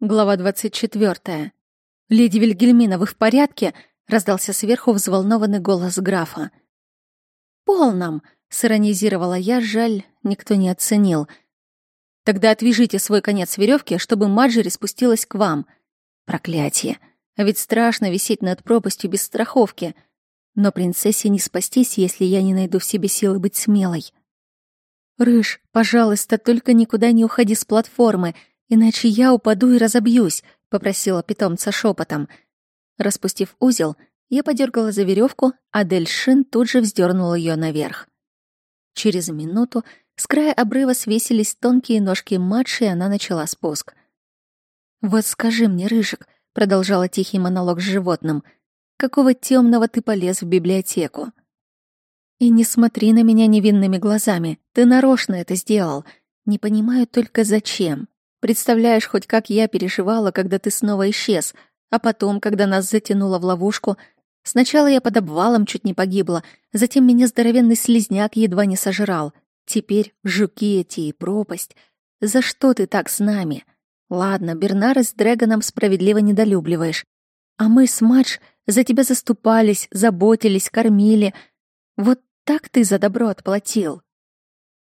Глава 24. «Леди Вильгельмина, вы в порядке?» — раздался сверху взволнованный голос графа. «Полном!» — сиронизировала я, жаль, никто не оценил. «Тогда отвяжите свой конец веревки, чтобы Маджери спустилась к вам. Проклятие! А ведь страшно висеть над пропастью без страховки. Но принцессе не спастись, если я не найду в себе силы быть смелой». «Рыж, пожалуйста, только никуда не уходи с платформы», «Иначе я упаду и разобьюсь», — попросила питомца шепотом. Распустив узел, я подергала за веревку, а Дельшин тут же вздернул ее наверх. Через минуту с края обрыва свесились тонкие ножки матши, и она начала спуск. «Вот скажи мне, Рыжик», — продолжала тихий монолог с животным, «какого темного ты полез в библиотеку?» «И не смотри на меня невинными глазами, ты нарочно это сделал. Не понимаю только зачем». Представляешь хоть, как я переживала, когда ты снова исчез, а потом, когда нас затянуло в ловушку. Сначала я под обвалом чуть не погибла, затем меня здоровенный слизняк едва не сожрал. Теперь жуки эти и пропасть. За что ты так с нами? Ладно, Бернара с Дрэгоном справедливо недолюбливаешь. А мы с Мадж за тебя заступались, заботились, кормили. Вот так ты за добро отплатил.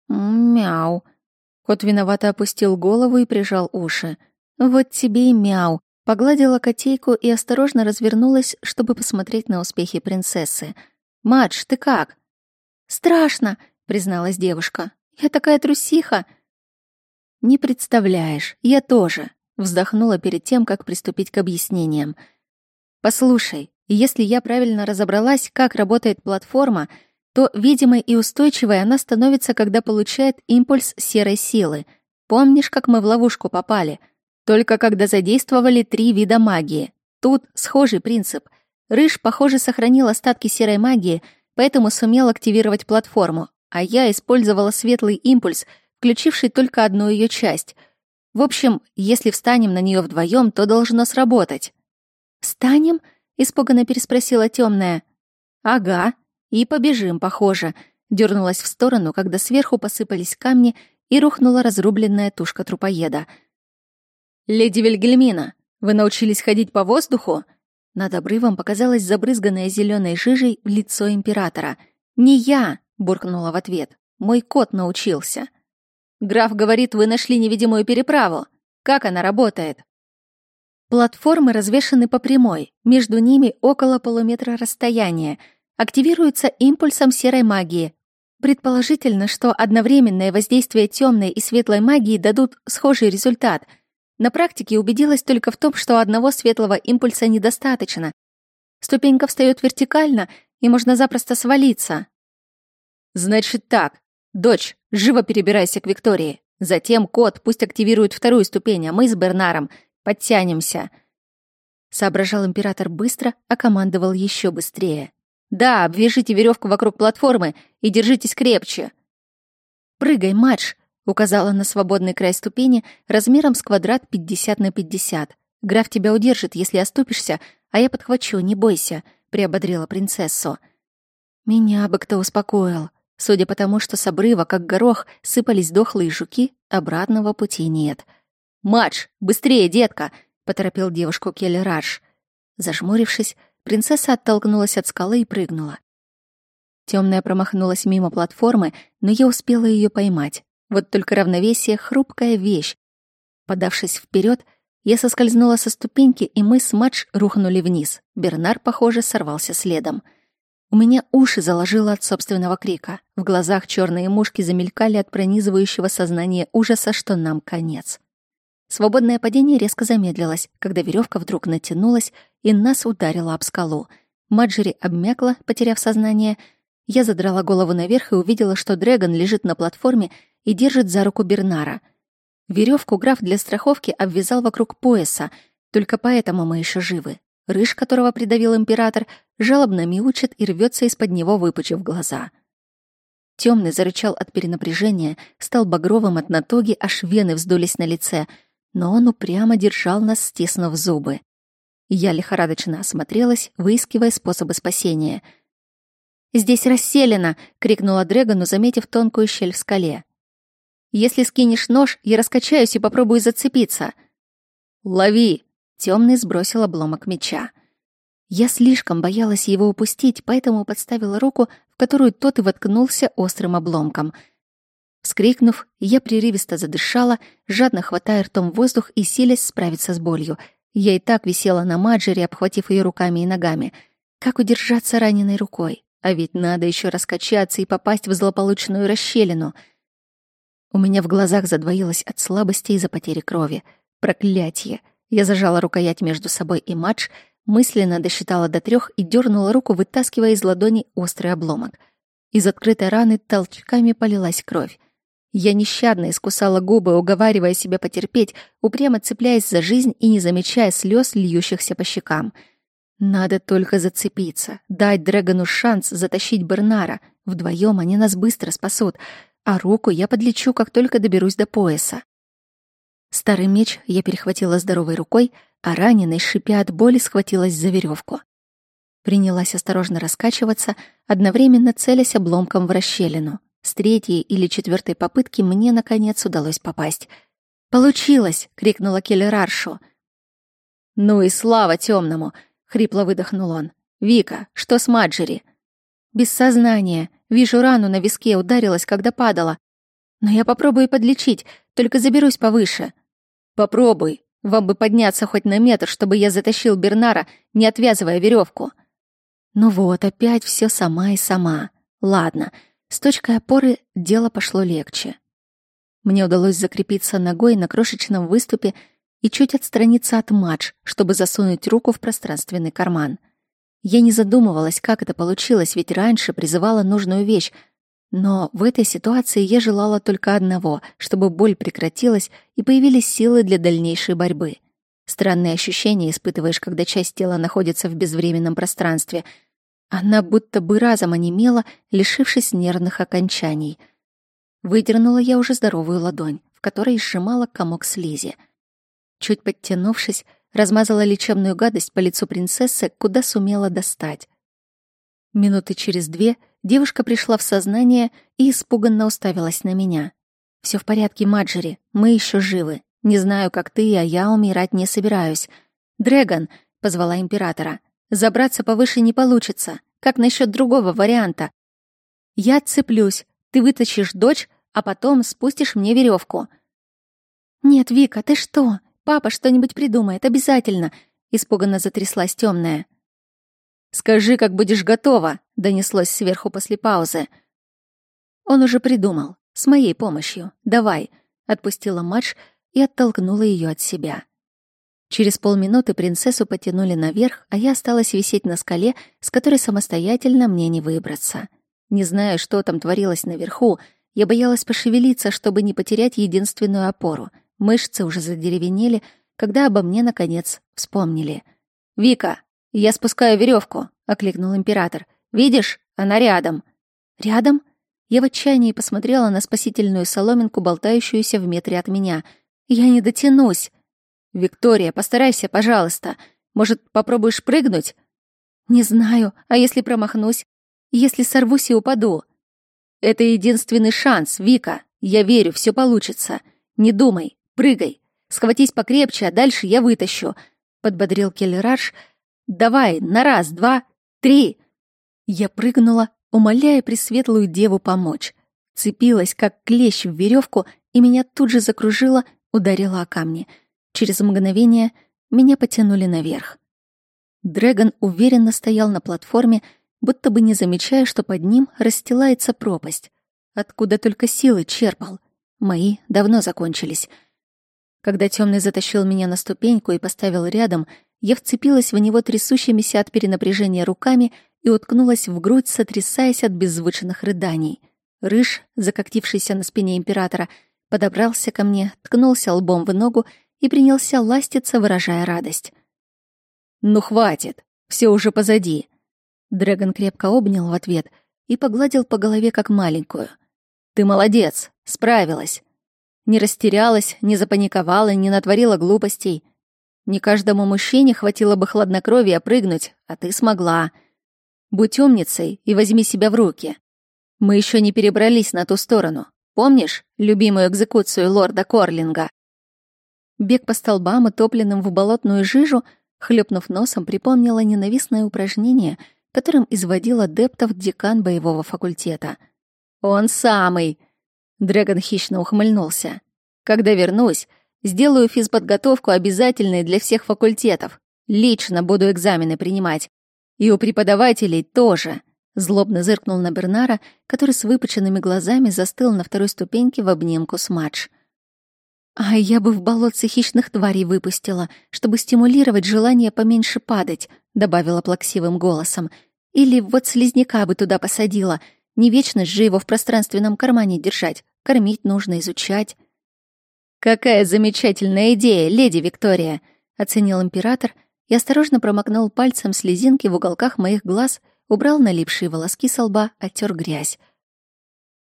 Мяу. Кот виновато опустил голову и прижал уши. «Вот тебе и мяу!» Погладила котейку и осторожно развернулась, чтобы посмотреть на успехи принцессы. «Мадж, ты как?» «Страшно!» — призналась девушка. «Я такая трусиха!» «Не представляешь, я тоже!» — вздохнула перед тем, как приступить к объяснениям. «Послушай, если я правильно разобралась, как работает платформа, то видимой и устойчивой она становится, когда получает импульс серой силы. Помнишь, как мы в ловушку попали? Только когда задействовали три вида магии. Тут схожий принцип. Рыж, похоже, сохранил остатки серой магии, поэтому сумел активировать платформу, а я использовала светлый импульс, включивший только одну ее часть. В общем, если встанем на нее вдвоем, то должно сработать. «Встанем?» — испуганно переспросила темная. «Ага», и побежим, похоже. Дернулась в сторону, когда сверху посыпались камни и рухнула разрубленная тушка трупоеда. «Леди Вильгельмина, вы научились ходить по воздуху?» Над обрывом показалось забрызганное зеленой жижей лицо императора. «Не я!» — буркнула в ответ. «Мой кот научился». «Граф говорит, вы нашли невидимую переправу. Как она работает?» Платформы развешаны по прямой, между ними около полуметра расстояния — активируется импульсом серой магии. Предположительно, что одновременное воздействие темной и светлой магии дадут схожий результат. На практике убедилась только в том, что одного светлого импульса недостаточно. Ступенька встает вертикально, и можно запросто свалиться. Значит так. Дочь, живо перебирайся к Виктории. Затем кот пусть активирует вторую ступень, а мы с Бернаром подтянемся. Соображал император быстро, а командовал еще быстрее. Да, обвяжите веревку вокруг платформы и держитесь крепче. Прыгай, матч, указала на свободный край ступени размером с квадрат 50 на 50. Граф тебя удержит, если оступишься, а я подхвачу, не бойся, приободрила принцессу. Меня бы кто успокоил. Судя по тому, что с обрыва, как горох, сыпались дохлые жуки, обратного пути нет. «Матч, быстрее, детка!» — поторопил девушку Келли Радж. Зажмурившись, Принцесса оттолкнулась от скалы и прыгнула. Темная промахнулась мимо платформы, но я успела ее поймать. Вот только равновесие — хрупкая вещь. Подавшись вперед, я соскользнула со ступеньки, и мы с Мадж рухнули вниз. Бернар, похоже, сорвался следом. У меня уши заложило от собственного крика. В глазах черные мушки замелькали от пронизывающего сознания ужаса, что нам конец. Свободное падение резко замедлилось, когда веревка вдруг натянулась и нас ударила об скалу. Маджери обмякла, потеряв сознание. Я задрала голову наверх и увидела, что Дрэгон лежит на платформе и держит за руку Бернара. Веревку граф для страховки обвязал вокруг пояса, только поэтому мы еще живы. Рыж, которого придавил император, жалобно мяучит и рвется из-под него, выпучив глаза. Темный зарычал от перенапряжения, стал багровым от натоги, аж вены вздулись на лице — но он упрямо держал нас, стиснув зубы. Я лихорадочно осмотрелась, выискивая способы спасения. «Здесь расселено!» — крикнула Дрэгону, заметив тонкую щель в скале. «Если скинешь нож, я раскачаюсь и попробую зацепиться». Лови!» Темный сбросил обломок меча. Я слишком боялась его упустить, поэтому подставила руку, в которую тот и воткнулся острым обломком. Вскрикнув, я прерывисто задышала, жадно хватая ртом воздух и силясь справиться с болью. Я и так висела на Маджере, обхватив ее руками и ногами. Как удержаться раненой рукой? А ведь надо еще раскачаться и попасть в злополучную расщелину. У меня в глазах задвоилось от слабости из-за потери крови. Проклятие! Я зажала рукоять между собой и матч, мысленно досчитала до трех и дернула руку, вытаскивая из ладони острый обломок. Из открытой раны толчками полилась кровь. Я нещадно искусала губы, уговаривая себя потерпеть, упрямо цепляясь за жизнь и не замечая слез, льющихся по щекам. Надо только зацепиться, дать Дрэгону шанс затащить Бернара. Вдвоем они нас быстро спасут, а руку я подлечу, как только доберусь до пояса. Старый меч я перехватила здоровой рукой, а раненый, шипя от боли, схватилась за веревку. Принялась осторожно раскачиваться, одновременно целясь обломком в расщелину. С третьей или четвертой попытки мне, наконец, удалось попасть. «Получилось!» — крикнула Келлераршу. «Ну и слава темному! хрипло выдохнул он. «Вика, что с Маджери?» «Без сознания. Вижу рану на виске, ударилась, когда падала. Но я попробую подлечить, только заберусь повыше». «Попробуй. Вам бы подняться хоть на метр, чтобы я затащил Бернара, не отвязывая веревку. Ну вот, опять все сама и сама. Ладно, с точкой опоры дело пошло легче. Мне удалось закрепиться ногой на крошечном выступе и чуть отстраниться от матч, чтобы засунуть руку в пространственный карман. Я не задумывалась, как это получилось, ведь раньше призывала нужную вещь, но в этой ситуации я желала только одного, чтобы боль прекратилась и появились силы для дальнейшей борьбы. Странные ощущения испытываешь, когда часть тела находится в безвременном пространстве. Она будто бы разом онемела, лишившись нервных окончаний. Выдернула я уже здоровую ладонь, в которой сжимала комок слизи. Чуть подтянувшись, размазала лечебную гадость по лицу принцессы, куда сумела достать. Минуты через две девушка пришла в сознание и испуганно уставилась на меня. Все в порядке, Маджери, мы еще живы. Не знаю, как ты, а я умирать не собираюсь. Дрэгон, позвала императора. Забраться повыше не получится. Как насчет другого варианта? Я цеплюсь. Ты вытащишь дочь, а потом спустишь мне веревку. Нет, Вика, ты что? Папа что-нибудь придумает обязательно, испуганно затряслась темная. «Скажи, как будешь готова», — донеслось сверху после паузы. Он уже придумал. С моей помощью. Давай. Отпустила Мадж и оттолкнула ее от себя. Через полминуты принцессу потянули наверх, а я осталась висеть на скале, с которой самостоятельно мне не выбраться. Не знаю, что там творилось наверху, я боялась пошевелиться, чтобы не потерять единственную опору. Мышцы уже задеревенели, когда обо мне, наконец, вспомнили. «Вика, «Я спускаю веревку, окликнул император. «Видишь? Она рядом». «Рядом?» Я в отчаянии посмотрела на спасительную соломинку, болтающуюся в метре от меня. «Я не дотянусь». «Виктория, постарайся, пожалуйста. Может, попробуешь прыгнуть?» «Не знаю. А если промахнусь? Если сорвусь и упаду?» «Это единственный шанс, Вика. Я верю, все получится. Не думай, прыгай. Схватись покрепче, а дальше я вытащу», — подбодрил Келлераш, Давай, на раз, два, три!» Я прыгнула, умоляя Пресветлую Деву помочь. Цепилась, как клещ в веревку, и меня тут же закружило, ударила о камни. Через мгновение меня потянули наверх. Дрэгон уверенно стоял на платформе, будто бы не замечая, что под ним расстилается пропасть. Откуда только силы черпал. Мои давно закончились. Когда темный затащил меня на ступеньку и поставил рядом — я вцепилась в него трясущимися от перенапряжения руками и уткнулась в грудь, сотрясаясь от беззвучных рыданий. Рыж, закоктившийся на спине императора, подобрался ко мне, ткнулся лбом в ногу и принялся ластиться, выражая радость. «Ну хватит, все уже позади». Дрэгон крепко обнял в ответ и погладил по голове как маленькую. «Ты молодец, справилась. Не растерялась, не запаниковала, не натворила глупостей. Не каждому мужчине хватило бы хладнокровия прыгнуть, а ты смогла. Будь умницей и возьми себя в руки. Мы еще не перебрались на ту сторону. Помнишь любимую экзекуцию лорда Корлинга? Бег по столбам, утопленным в болотную жижу, хлёпнув носом, припомнила ненавистное упражнение, которым изводил адептов декан боевого факультета. «Он самый!» Дрэгон хищно ухмыльнулся. «Когда вернусь, сделаю физподготовку обязательной для всех факультетов. Лично буду экзамены принимать. И у преподавателей тоже». Злобно зыркнул на Бернара, который с выпученными глазами застыл на второй ступеньке в обнимку с Мадж. А я бы в болотце хищных тварей выпустила, чтобы стимулировать желание поменьше падать, добавила плаксивым голосом. Или вот слизняка бы туда посадила. Не вечно же его в пространственном кармане держать. Кормить нужно, изучать. Какая замечательная идея, леди Виктория, оценил император и осторожно промокнул пальцем слезинки в уголках моих глаз, убрал налипшие волоски со лба, оттер грязь.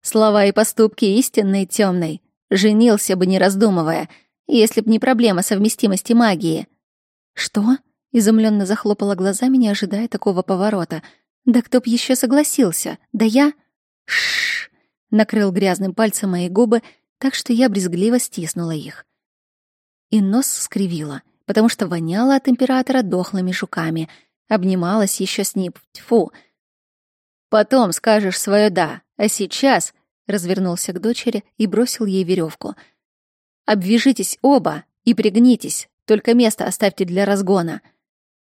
Слова и поступки истинной темной. Женился бы, не раздумывая, если б не проблема совместимости магии. Что? Изумленно захлопала глазами, не ожидая такого поворота. Да кто б еще согласился? Да я... Шш! Накрыл грязным пальцем мои губы, так что я брезгливо стиснула их. И нос скривила, потому что воняло от императора дохлыми жуками. Обнималась еще с ним. Тьфу! Потом скажешь свое «да», а сейчас развернулся к дочери и бросил ей веревку. «Обвяжитесь оба и пригнитесь, только место оставьте для разгона».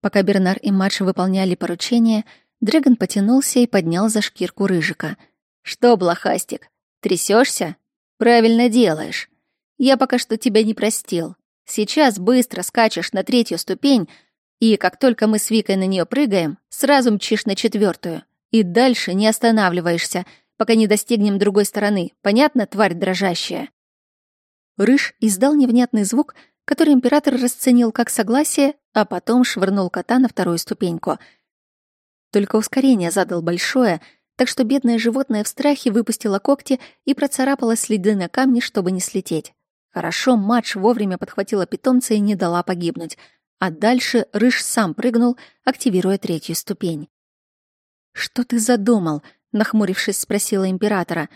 Пока Бернар и Мадж выполняли поручение, Дрэгон потянулся и поднял за шкирку рыжика. «Что, блохастик, трясешься? Правильно делаешь. Я пока что тебя не простил. Сейчас быстро скачешь на третью ступень, и как только мы с Викой на нее прыгаем, сразу мчишь на четвертую. И дальше не останавливаешься — пока не достигнем другой стороны. Понятно, тварь дрожащая?» Рыж издал невнятный звук, который император расценил как согласие, а потом швырнул кота на вторую ступеньку. Только ускорение задал большое, так что бедное животное в страхе выпустило когти и процарапало следы на камне, чтобы не слететь. Хорошо, Мадж вовремя подхватила питомца и не дала погибнуть. А дальше Рыж сам прыгнул, активируя третью ступень. «Что ты задумал?» Нахмурившись, спросила императора.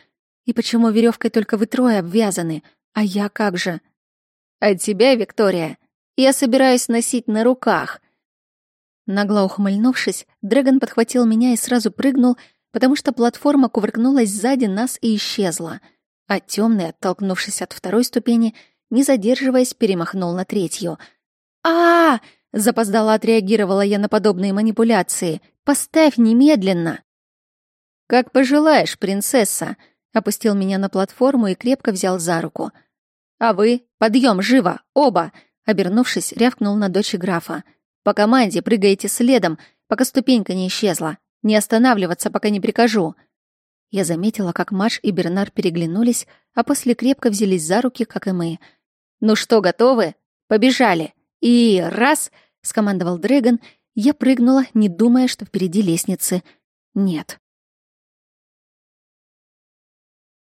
И почему веревкой только вы трое обвязаны? А я как же? От тебя, Виктория, я собираюсь носить на руках. Нагло ухмыльнувшись, Дрэгон подхватил меня и сразу прыгнул, потому что платформа кувыркнулась сзади нас и исчезла. А темный, оттолкнувшись от второй ступени, не задерживаясь, перемахнул на третью. а, -а, -а Запоздала отреагировала я на подобные манипуляции. «Поставь немедленно!» «Как пожелаешь, принцесса», — опустил меня на платформу и крепко взял за руку. «А вы? Подъем, живо! Оба!» Обернувшись, рявкнул на дочь графа. «По команде прыгаете следом, пока ступенька не исчезла. Не останавливаться, пока не прикажу». Я заметила, как Маш и Бернар переглянулись, а после крепко взялись за руки, как и мы. «Ну что, готовы? Побежали!» «И раз!» — скомандовал Дрэгон. Я прыгнула, не думая, что впереди лестницы. «Нет».